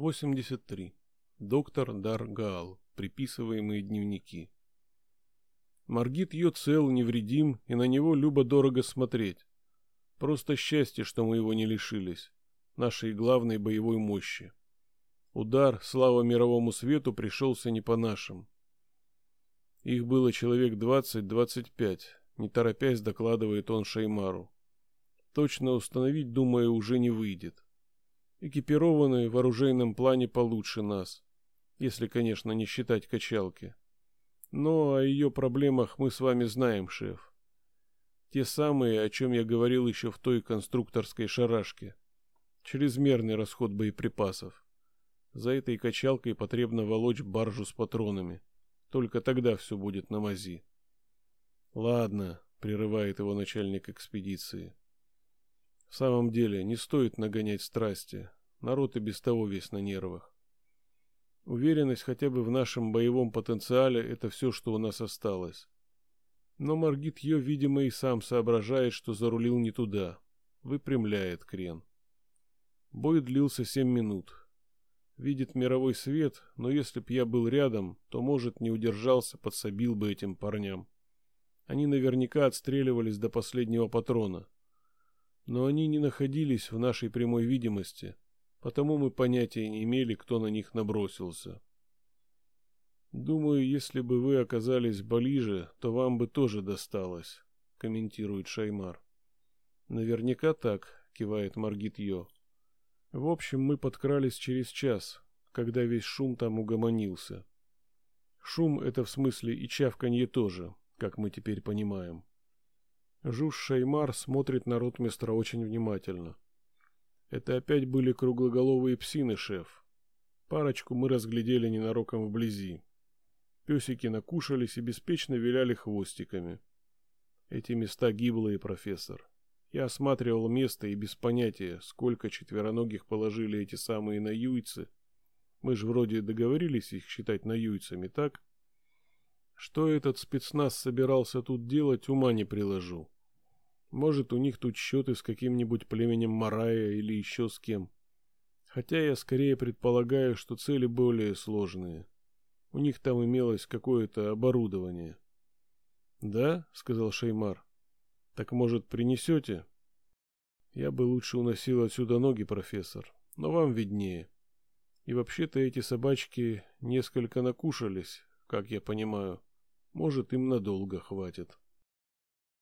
83. Доктор Даргал. Приписываемые дневники. Маргит ее цел, невредим, и на него любо-дорого смотреть. Просто счастье, что мы его не лишились. Нашей главной боевой мощи. Удар, слава мировому свету, пришелся не по нашим. Их было человек двадцать-двадцать пять, не торопясь докладывает он Шеймару. Точно установить, думаю, уже не выйдет. Экипированы в оружейном плане получше нас, если, конечно, не считать качалки. Но о ее проблемах мы с вами знаем, шеф. Те самые, о чем я говорил еще в той конструкторской шарашке. Чрезмерный расход боеприпасов. За этой качалкой потребно волочь баржу с патронами. Только тогда все будет на мази. Ладно, прерывает его начальник экспедиции. В самом деле, не стоит нагонять страсти. Народ и без того весь на нервах. Уверенность хотя бы в нашем боевом потенциале – это все, что у нас осталось. Но Маргит ее, видимо, и сам соображает, что зарулил не туда. Выпрямляет крен. Бой длился семь минут. Видит мировой свет, но если б я был рядом, то, может, не удержался, подсобил бы этим парням. Они наверняка отстреливались до последнего патрона но они не находились в нашей прямой видимости, потому мы понятия не имели, кто на них набросился. Думаю, если бы вы оказались ближе, то вам бы тоже досталось, комментирует Шаймар. Наверняка так, кивает Маргит Йо. В общем, мы подкрались через час, когда весь шум там угомонился. Шум это в смысле и чавканье тоже, как мы теперь понимаем. Жуж Шаймар смотрит на ротмистра очень внимательно. Это опять были круглоголовые псины, шеф. Парочку мы разглядели ненароком вблизи. Песики накушались и беспечно виляли хвостиками. Эти места гиблые, профессор. Я осматривал место и без понятия, сколько четвероногих положили эти самые наюйцы. Мы же вроде договорились их считать наюйцами, так? Что этот спецназ собирался тут делать, ума не приложу. Может, у них тут счеты с каким-нибудь племенем Марая или еще с кем. Хотя я скорее предполагаю, что цели более сложные. У них там имелось какое-то оборудование. «Да?» — сказал Шеймар. «Так, может, принесете?» «Я бы лучше уносил отсюда ноги, профессор, но вам виднее. И вообще-то эти собачки несколько накушались, как я понимаю. Может, им надолго хватит.